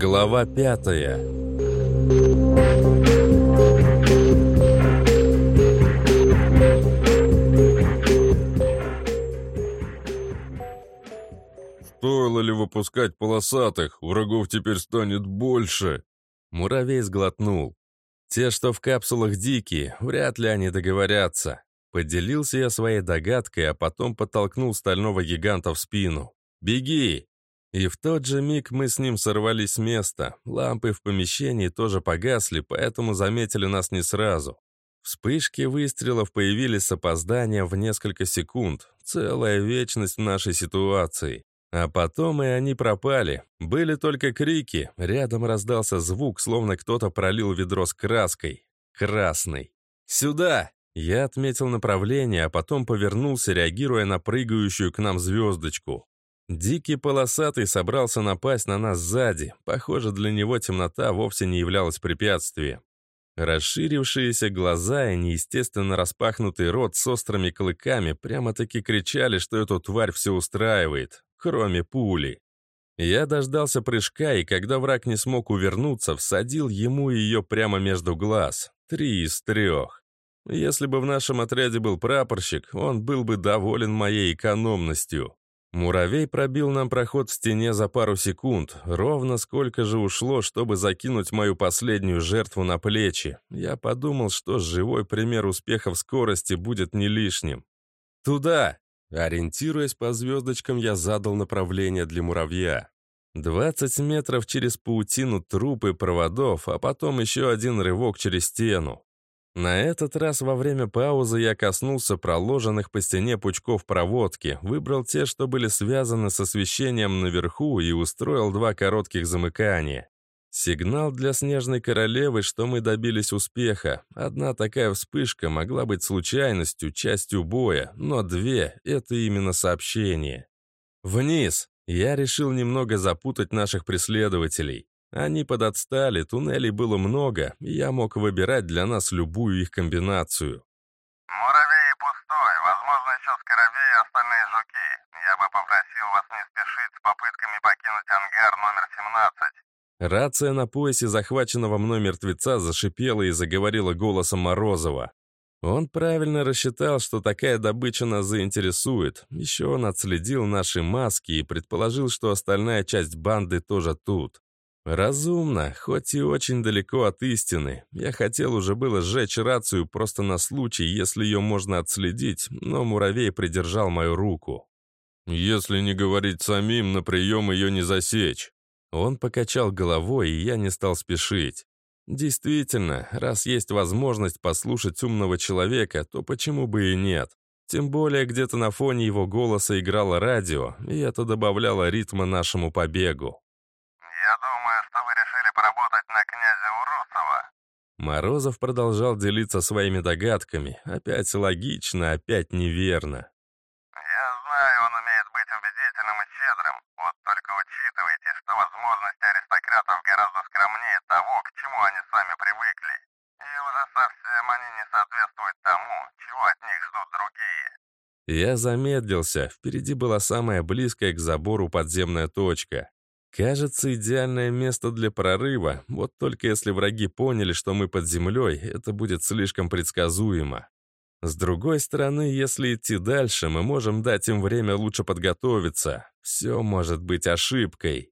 Глава пятая Стоило ли выпускать полосатых? Врагов теперь станет больше. Муравей сглотнул. Те, что в капсулах дикие, вряд ли они договорятся. Поделился я своей догадкой, а потом подтолкнул стального гиганта в спину. «Беги!» И в тот же миг мы с ним сорвались с места. Лампы в помещении тоже погасли, поэтому заметили нас не сразу. Вспышки выстрелов появились с опозданием в несколько секунд. Целая вечность в нашей ситуации. А потом и они пропали. Были только крики. Рядом раздался звук, словно кто-то пролил ведро с краской. Красный. «Сюда!» Я отметил направление, а потом повернулся, реагируя на прыгающую к нам звездочку. Дикий полосатый собрался напасть на нас сзади. Похоже, для него темнота вовсе не являлась препятствием. Расширившиеся глаза и неестественно распахнутый рот с острыми клыками прямо-таки кричали, что эту тварь все устраивает, кроме пули. Я дождался прыжка, и когда враг не смог увернуться, всадил ему ее прямо между глаз. Три из трех. Если бы в нашем отряде был прапорщик, он был бы доволен моей экономностью. Муравей пробил нам проход в стене за пару секунд, ровно сколько же ушло, чтобы закинуть мою последнюю жертву на плечи. Я подумал, что живой пример успеха в скорости будет не лишним. «Туда!» Ориентируясь по звездочкам, я задал направление для муравья. 20 метров через паутину трупы проводов, а потом еще один рывок через стену. На этот раз во время паузы я коснулся проложенных по стене пучков проводки, выбрал те, что были связаны с освещением наверху и устроил два коротких замыкания. Сигнал для Снежной Королевы, что мы добились успеха. Одна такая вспышка могла быть случайностью, частью боя, но две — это именно сообщение. «Вниз!» Я решил немного запутать наших преследователей. Они подотстали, туннелей было много, и я мог выбирать для нас любую их комбинацию. «Муравей пустой, возможно, еще скоробей и остальные жуки. Я бы попросил вас не спешить с попытками покинуть ангар номер 17». Рация на поясе захваченного мной мертвеца зашипела и заговорила голосом Морозова. Он правильно рассчитал, что такая добыча нас заинтересует. Еще он отследил наши маски и предположил, что остальная часть банды тоже тут. Разумно, хоть и очень далеко от истины. Я хотел уже было сжечь рацию просто на случай, если ее можно отследить, но муравей придержал мою руку. «Если не говорить самим, на прием ее не засечь». Он покачал головой, и я не стал спешить. Действительно, раз есть возможность послушать умного человека, то почему бы и нет? Тем более где-то на фоне его голоса играло радио, и это добавляло ритма нашему побегу. «Я думаю, что вы решили поработать на князя Урусова». Морозов продолжал делиться своими догадками. Опять логично, опять неверно. «Я знаю, он умеет быть убедительным и щедрым. Вот только учитывайте, что возможности аристократов гораздо скромнее того, к чему они сами привыкли. И уже совсем они не соответствуют тому, чего от них ждут другие». Я замедлился. Впереди была самая близкая к забору подземная точка. Кажется, идеальное место для прорыва, вот только если враги поняли, что мы под землей, это будет слишком предсказуемо. С другой стороны, если идти дальше, мы можем дать им время лучше подготовиться. Все может быть ошибкой.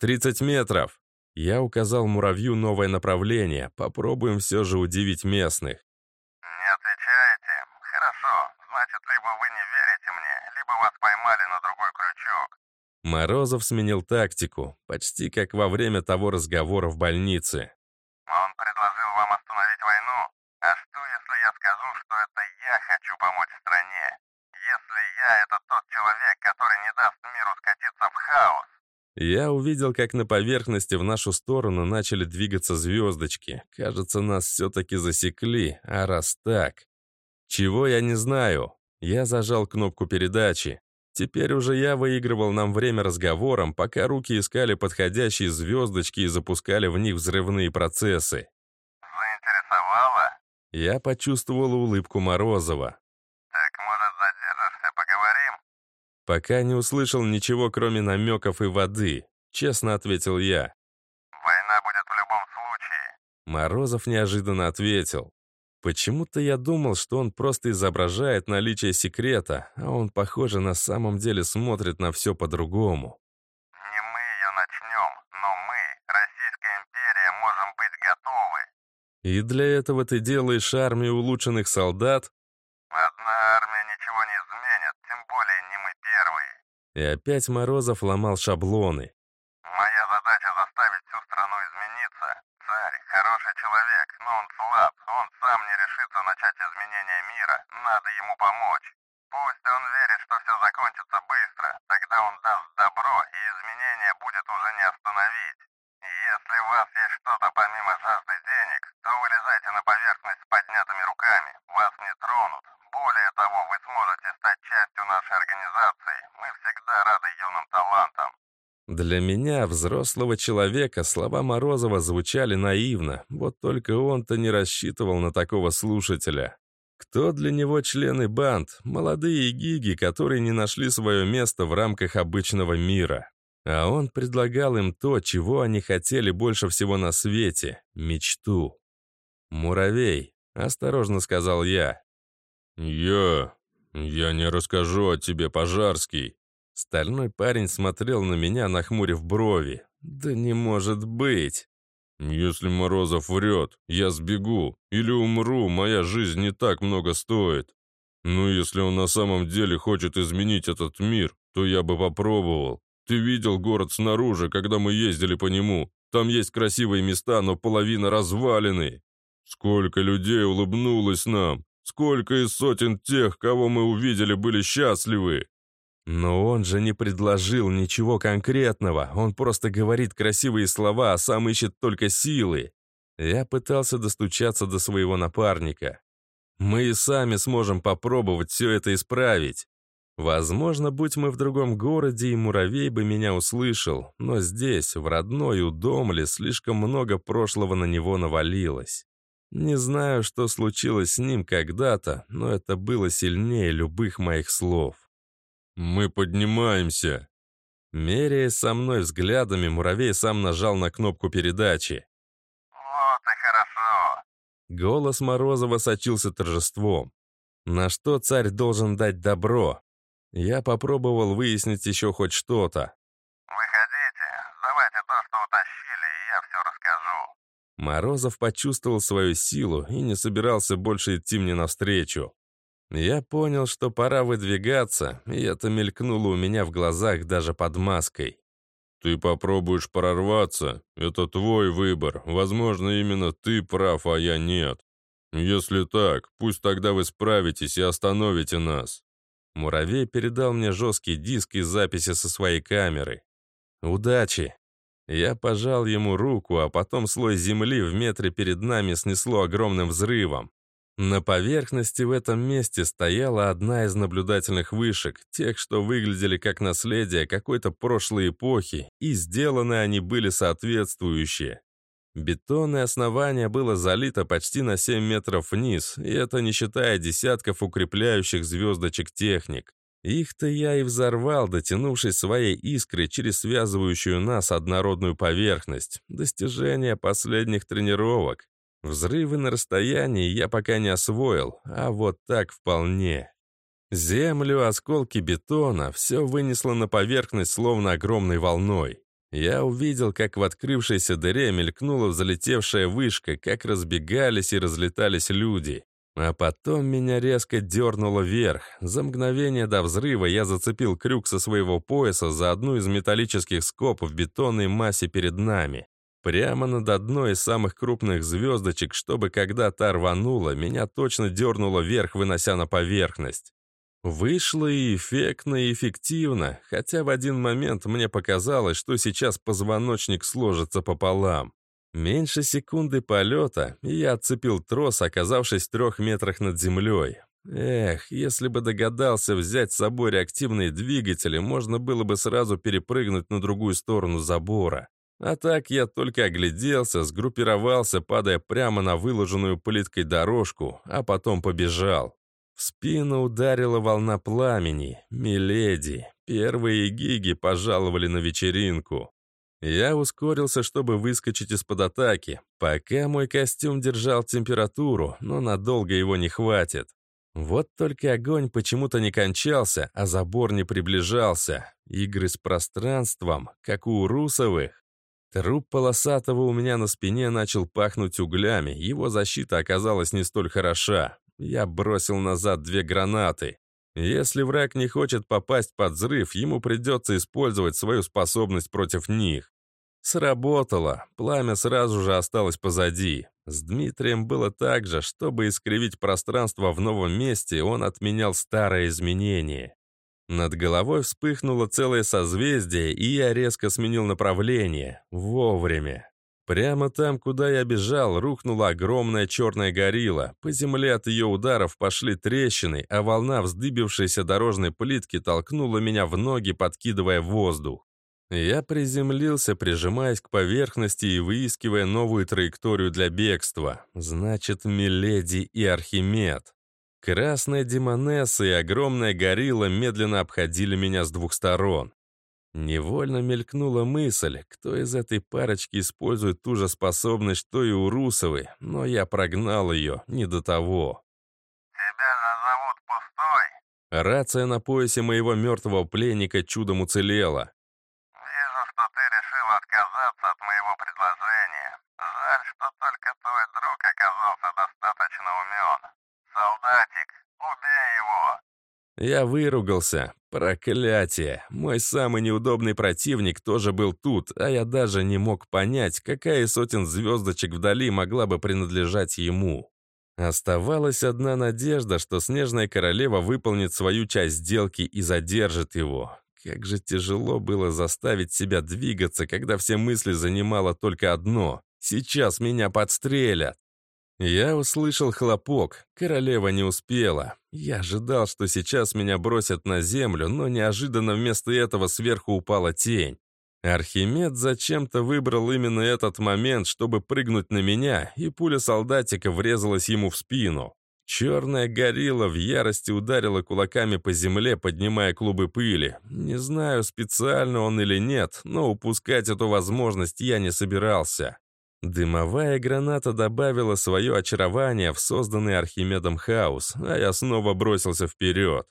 30 метров. Я указал муравью новое направление. Попробуем все же удивить местных. «Не отвечаете? Хорошо. Значит, либо вы не верите мне, либо вас поймали на другой крючок. Морозов сменил тактику, почти как во время того разговора в больнице. Он предложил вам остановить войну. А что, если я скажу, что это я хочу помочь стране? Если я — это тот человек, который не даст миру скатиться в хаос? Я увидел, как на поверхности в нашу сторону начали двигаться звездочки. Кажется, нас все-таки засекли, а раз так... Чего я не знаю. Я зажал кнопку передачи. Теперь уже я выигрывал нам время разговором, пока руки искали подходящие звездочки и запускали в них взрывные процессы. Заинтересовало? Я почувствовал улыбку Морозова. Так, может, задержишься, поговорим? Пока не услышал ничего, кроме намеков и воды, честно ответил я. Морозов неожиданно ответил. Почему-то я думал, что он просто изображает наличие секрета, а он, похоже, на самом деле смотрит на все по-другому. Не мы ее начнем, но мы, Российская империя, можем быть готовы. И для этого ты делаешь армию улучшенных солдат? Одна армия ничего не изменит, тем более не мы первые. И опять Морозов ломал шаблоны. Моя задача заставить всю страну измениться. Царь хороший человек, но он слаб. Надо ему помочь. Пусть он верит, что все закончится быстро. Тогда он даст добро, и изменения будет уже не остановить. Если у вас есть что-то помимо жажды денег, то вылезайте на поверхность с поднятыми руками. Вас не тронут. Более того, вы сможете стать частью нашей организации. Мы всегда рады юным талантам. Для меня, взрослого человека, слова Морозова звучали наивно, вот только он-то не рассчитывал на такого слушателя. Кто для него члены банд? Молодые гиги, которые не нашли свое место в рамках обычного мира. А он предлагал им то, чего они хотели больше всего на свете — мечту. «Муравей», — осторожно сказал я. «Я... я не расскажу о тебе, Пожарский». Стальной парень смотрел на меня, нахмурив брови. «Да не может быть!» «Если Морозов врет, я сбегу. Или умру, моя жизнь не так много стоит. Но если он на самом деле хочет изменить этот мир, то я бы попробовал. Ты видел город снаружи, когда мы ездили по нему? Там есть красивые места, но половина развалины. Сколько людей улыбнулось нам, сколько из сотен тех, кого мы увидели, были счастливы. Но он же не предложил ничего конкретного, он просто говорит красивые слова, а сам ищет только силы. Я пытался достучаться до своего напарника. Мы и сами сможем попробовать все это исправить. Возможно, будь мы в другом городе, и муравей бы меня услышал, но здесь, в родной Удомле, слишком много прошлого на него навалилось. Не знаю, что случилось с ним когда-то, но это было сильнее любых моих слов. «Мы поднимаемся!» Меряясь со мной взглядами, муравей сам нажал на кнопку передачи. Вот и хорошо. Голос Морозова сочился торжеством. На что царь должен дать добро? Я попробовал выяснить еще хоть что-то. Выходите, давайте то, что утащили, и я все расскажу. Морозов почувствовал свою силу и не собирался больше идти мне навстречу. Я понял, что пора выдвигаться, и это мелькнуло у меня в глазах даже под маской. «Ты попробуешь прорваться. Это твой выбор. Возможно, именно ты прав, а я нет. Если так, пусть тогда вы справитесь и остановите нас». Муравей передал мне жесткий диск из записи со своей камеры. «Удачи!» Я пожал ему руку, а потом слой земли в метре перед нами снесло огромным взрывом. На поверхности в этом месте стояла одна из наблюдательных вышек, тех, что выглядели как наследие какой-то прошлой эпохи, и сделаны они были соответствующие. Бетонное основание было залито почти на 7 метров вниз, и это не считая десятков укрепляющих звездочек техник. Их-то я и взорвал, дотянувшись своей искрой через связывающую нас однородную поверхность. Достижение последних тренировок. Взрывы на расстоянии я пока не освоил, а вот так вполне. Землю, осколки бетона, все вынесло на поверхность словно огромной волной. Я увидел, как в открывшейся дыре мелькнула взлетевшая вышка, как разбегались и разлетались люди. А потом меня резко дернуло вверх. За мгновение до взрыва я зацепил крюк со своего пояса за одну из металлических скоб в бетонной массе перед нами. Прямо над одной из самых крупных звездочек, чтобы когда та рванула, меня точно дернуло вверх, вынося на поверхность. Вышло и эффектно, и эффективно, хотя в один момент мне показалось, что сейчас позвоночник сложится пополам. Меньше секунды полета, и я отцепил трос, оказавшись в трех метрах над землей. Эх, если бы догадался взять с собой реактивные двигатели, можно было бы сразу перепрыгнуть на другую сторону забора. А так я только огляделся, сгруппировался, падая прямо на выложенную плиткой дорожку, а потом побежал. В спину ударила волна пламени. Миледи, первые гиги пожаловали на вечеринку. Я ускорился, чтобы выскочить из-под атаки, пока мой костюм держал температуру, но надолго его не хватит. Вот только огонь почему-то не кончался, а забор не приближался. Игры с пространством, как у Русовых. Труп полосатого у меня на спине начал пахнуть углями, его защита оказалась не столь хороша. Я бросил назад две гранаты. Если враг не хочет попасть под взрыв, ему придется использовать свою способность против них. Сработало. Пламя сразу же осталось позади. С Дмитрием было так же. Чтобы искривить пространство в новом месте, он отменял старое изменение. Над головой вспыхнуло целое созвездие, и я резко сменил направление. Вовремя. Прямо там, куда я бежал, рухнула огромная черная горилла. По земле от ее ударов пошли трещины, а волна вздыбившейся дорожной плитки толкнула меня в ноги, подкидывая воздух. Я приземлился, прижимаясь к поверхности и выискивая новую траекторию для бегства. Значит, Миледи и Архимед. Красная демонесса и огромная горилла медленно обходили меня с двух сторон. Невольно мелькнула мысль, кто из этой парочки использует ту же способность, что и у Русовой, но я прогнал ее, не до того. «Тебя назовут Пустой?» Рация на поясе моего мертвого пленника чудом уцелела. «Вижу, что ты решил отказаться от моего предложения. Жаль, что только твой друг оказался достаточно умен. Солдатик, убей его!» Я выругался. Проклятие! Мой самый неудобный противник тоже был тут, а я даже не мог понять, какая из сотен звездочек вдали могла бы принадлежать ему. Оставалась одна надежда, что Снежная Королева выполнит свою часть сделки и задержит его. Как же тяжело было заставить себя двигаться, когда все мысли занимало только одно. Сейчас меня подстрелят. Я услышал хлопок. Королева не успела. Я ожидал, что сейчас меня бросят на землю, но неожиданно вместо этого сверху упала тень. Архимед зачем-то выбрал именно этот момент, чтобы прыгнуть на меня, и пуля солдатика врезалась ему в спину. Черная горилла в ярости ударила кулаками по земле, поднимая клубы пыли. Не знаю, специально он или нет, но упускать эту возможность я не собирался. Дымовая граната добавила свое очарование в созданный Архимедом хаос, а я снова бросился вперед.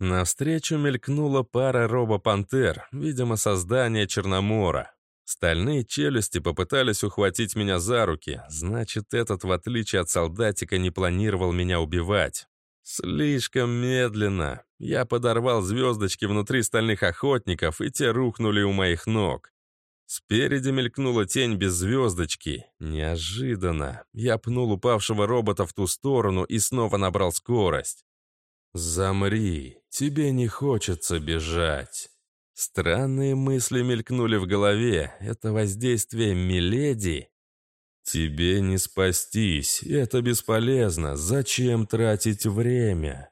Навстречу мелькнула пара робопантер, видимо, создание Черномора. Стальные челюсти попытались ухватить меня за руки, значит, этот, в отличие от солдатика, не планировал меня убивать. Слишком медленно. Я подорвал звездочки внутри стальных охотников, и те рухнули у моих ног. Спереди мелькнула тень без звездочки. Неожиданно. Я пнул упавшего робота в ту сторону и снова набрал скорость. «Замри, тебе не хочется бежать». Странные мысли мелькнули в голове. Это воздействие Миледи? Тебе не спастись, это бесполезно. Зачем тратить время?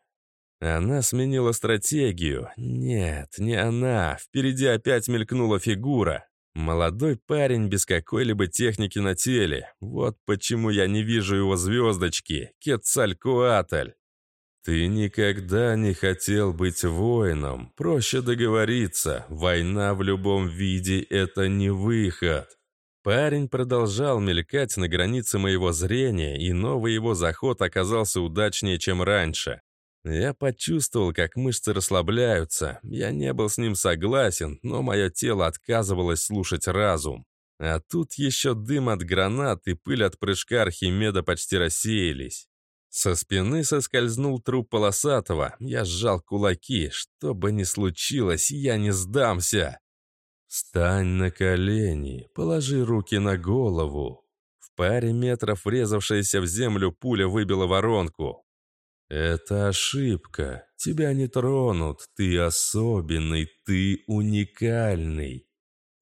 Она сменила стратегию. Нет, не она. Впереди опять мелькнула фигура. Молодой парень без какой-либо техники на теле. Вот почему я не вижу его звездочки. Кецалькуатль. Ты никогда не хотел быть воином. Проще договориться. Война в любом виде — это не выход. Парень продолжал мелькать на границе моего зрения, и новый его заход оказался удачнее, чем раньше. Я почувствовал, как мышцы расслабляются. Я не был с ним согласен, но мое тело отказывалось слушать разум. А тут еще дым от гранат и пыль от прыжка Архимеда почти рассеялись. Со спины соскользнул труп полосатого. Я сжал кулаки. Что бы ни случилось, я не сдамся. «Встань на колени, положи руки на голову». В паре метров врезавшаяся в землю пуля выбила воронку. «Это ошибка. Тебя не тронут. Ты особенный, ты уникальный».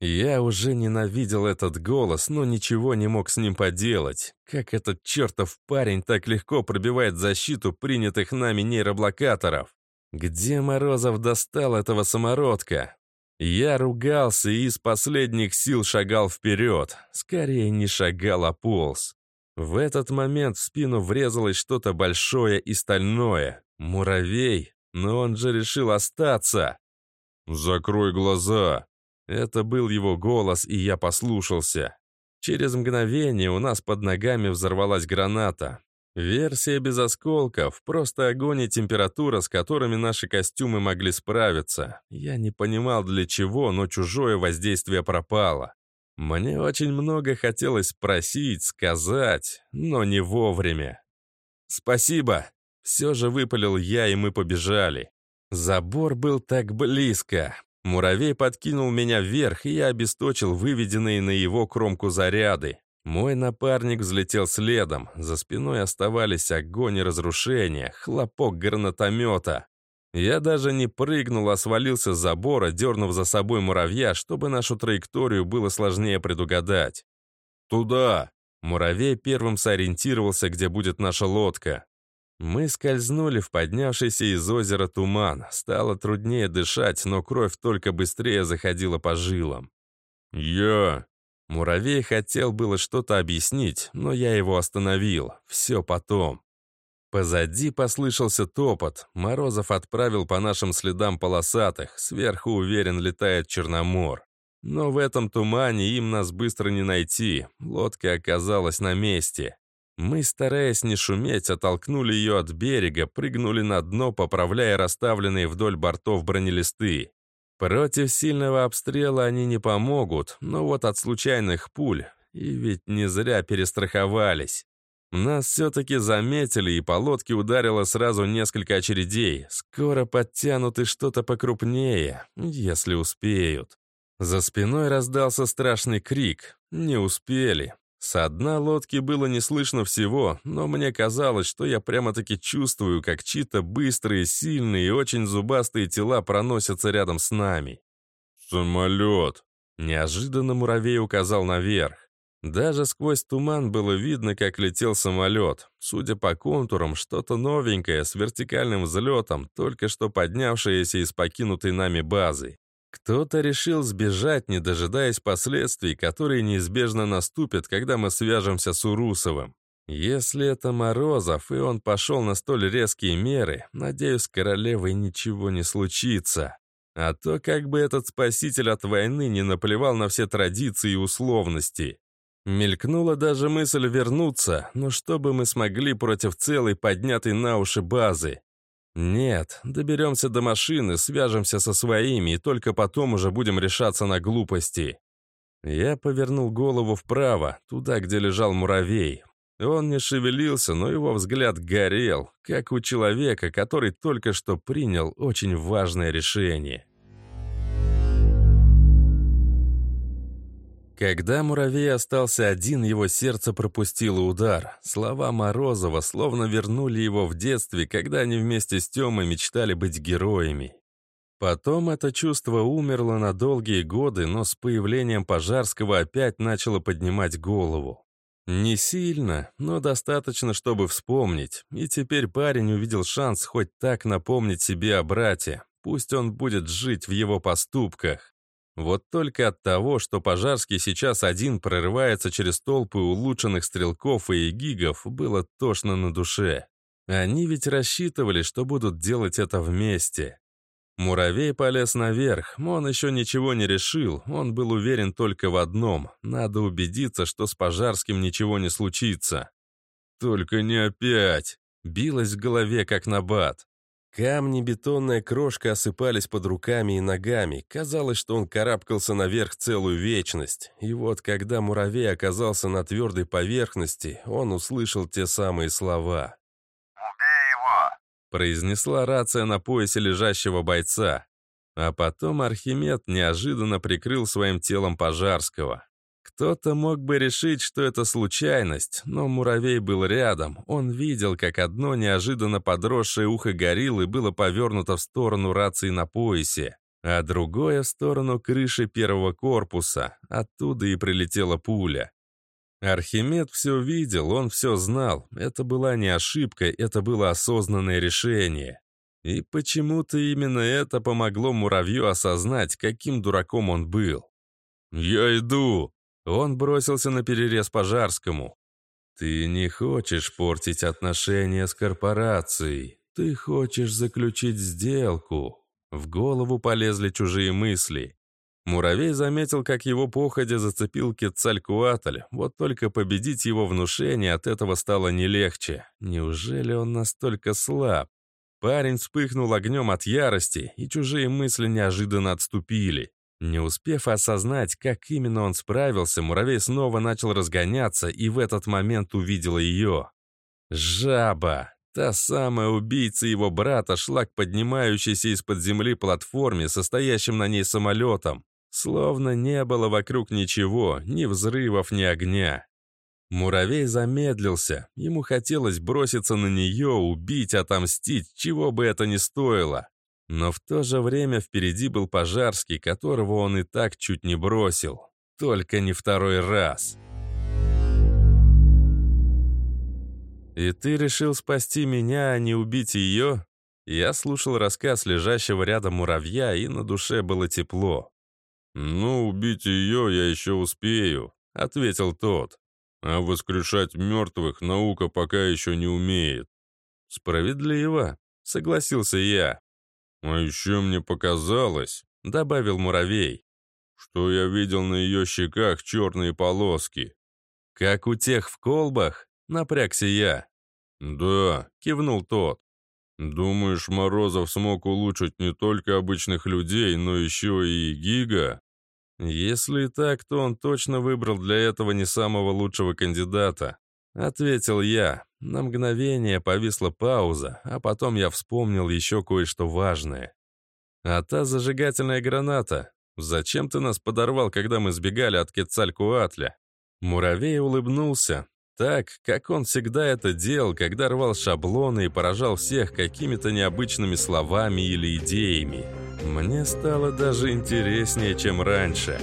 Я уже ненавидел этот голос, но ничего не мог с ним поделать. Как этот чертов парень так легко пробивает защиту принятых нами нейроблокаторов? Где Морозов достал этого самородка? Я ругался и из последних сил шагал вперед. Скорее не шагал, а полз. В этот момент в спину врезалось что-то большое и стальное. Муравей. Но он же решил остаться. «Закрой глаза!» Это был его голос, и я послушался. Через мгновение у нас под ногами взорвалась граната. Версия без осколков, просто огонь и температура, с которыми наши костюмы могли справиться. Я не понимал для чего, но чужое воздействие пропало. Мне очень много хотелось спросить, сказать, но не вовремя. «Спасибо!» Все же выпалил я, и мы побежали. Забор был так близко. Муравей подкинул меня вверх, и я обесточил выведенные на его кромку заряды. Мой напарник взлетел следом. За спиной оставались огонь и разрушение, хлопок гранатомета. Я даже не прыгнул, а свалился с забора, дернув за собой муравья, чтобы нашу траекторию было сложнее предугадать. «Туда!» Муравей первым сориентировался, где будет наша лодка. Мы скользнули в поднявшийся из озера туман. Стало труднее дышать, но кровь только быстрее заходила по жилам. «Я...» Муравей хотел было что-то объяснить, но я его остановил. Все потом. Позади послышался топот. Морозов отправил по нашим следам полосатых. Сверху, уверен, летает Черномор. Но в этом тумане им нас быстро не найти. Лодка оказалась на месте. Мы, стараясь не шуметь, оттолкнули ее от берега, прыгнули на дно, поправляя расставленные вдоль бортов бронелисты. Против сильного обстрела они не помогут, но вот от случайных пуль, и ведь не зря перестраховались. Нас все-таки заметили, и по лодке ударило сразу несколько очередей. Скоро подтянут и что-то покрупнее, если успеют. За спиной раздался страшный крик. Не успели. Со дна лодки было не слышно всего, но мне казалось, что я прямо-таки чувствую, как чьи-то быстрые, сильные и очень зубастые тела проносятся рядом с нами. «Самолет!» Неожиданно муравей указал наверх. Даже сквозь туман было видно, как летел самолет. Судя по контурам, что-то новенькое, с вертикальным взлетом, только что поднявшееся из покинутой нами базы. Кто-то решил сбежать, не дожидаясь последствий, которые неизбежно наступят, когда мы свяжемся с Урусовым. Если это Морозов, и он пошел на столь резкие меры, надеюсь, королевой ничего не случится. А то как бы этот спаситель от войны не наплевал на все традиции и условности. Мелькнула даже мысль вернуться, но что бы мы смогли против целой поднятой на уши базы? Нет, доберемся до машины, свяжемся со своими, и только потом уже будем решаться на глупости. Я повернул голову вправо, туда, где лежал муравей. Он не шевелился, но его взгляд горел, как у человека, который только что принял очень важное решение. Когда муравей остался один, его сердце пропустило удар. Слова Морозова словно вернули его в детстве, когда они вместе с Тёмой мечтали быть героями. Потом это чувство умерло на долгие годы, но с появлением Пожарского опять начало поднимать голову. Не сильно, но достаточно, чтобы вспомнить. И теперь парень увидел шанс хоть так напомнить себе о брате. Пусть он будет жить в его поступках. Вот только от того, что Пожарский сейчас один прорывается через толпы улучшенных стрелков и гигов, было тошно на душе. Они ведь рассчитывали, что будут делать это вместе. Муравей полез наверх, он еще ничего не решил, он был уверен только в одном — надо убедиться, что с Пожарским ничего не случится. «Только не опять!» — билось в голове, как набат. Камни, бетонная крошка осыпались под руками и ногами. Казалось, что он карабкался наверх целую вечность. И вот, когда муравей оказался на твердой поверхности, он услышал те самые слова. «Убей его!» произнесла рация на поясе лежащего бойца. А потом Архимед неожиданно прикрыл своим телом Пожарского. Кто-то мог бы решить, что это случайность, но муравей был рядом. Он видел, как одно неожиданно подросшее ухо гориллы было повернуто в сторону рации на поясе, а другое в сторону крыши первого корпуса. Оттуда и прилетела пуля. Архимед все видел, он все знал. Это была не ошибка, это было осознанное решение. И почему-то именно это помогло муравью осознать, каким дураком он был. «Я иду!» Он бросился на перерез Пожарскому. «Ты не хочешь портить отношения с корпорацией. Ты хочешь заключить сделку». В голову полезли чужие мысли. Муравей заметил, как его походя зацепил Кецалькуатль, вот только победить его внушение от этого стало не легче. Неужели он настолько слаб? Парень вспыхнул огнем от ярости, и чужие мысли неожиданно отступили. Не успев осознать, как именно он справился, муравей снова начал разгоняться и в этот момент увидела ее. Жаба! Та самая убийца его брата шла к поднимающейся из-под земли платформе, состоящим на ней самолетом. Словно не было вокруг ничего, ни взрывов, ни огня. Муравей замедлился. Ему хотелось броситься на нее, убить, отомстить, чего бы это ни стоило. Но в то же время впереди был Пожарский, которого он и так чуть не бросил. Только не второй раз. «И ты решил спасти меня, а не убить ее?» Я слушал рассказ лежащего рядом муравья, и на душе было тепло. «Ну, убить ее я еще успею», — ответил тот. «А воскрешать мертвых наука пока еще не умеет». «Справедливо», — согласился я. «А еще мне показалось», — добавил муравей, «что я видел на ее щеках черные полоски». «Как у тех в колбах?» Напрягся я. «Да», — кивнул тот. «Думаешь, Морозов смог улучшить не только обычных людей, но еще и Гига?» «Если так, то он точно выбрал для этого не самого лучшего кандидата», — ответил я. На мгновение повисла пауза, а потом я вспомнил еще кое-что важное. «А та зажигательная граната? Зачем ты нас подорвал, когда мы сбегали от Кецалькуатля?» Муравей улыбнулся, так, как он всегда это делал, когда рвал шаблоны и поражал всех какими-то необычными словами или идеями. Мне стало даже интереснее, чем раньше.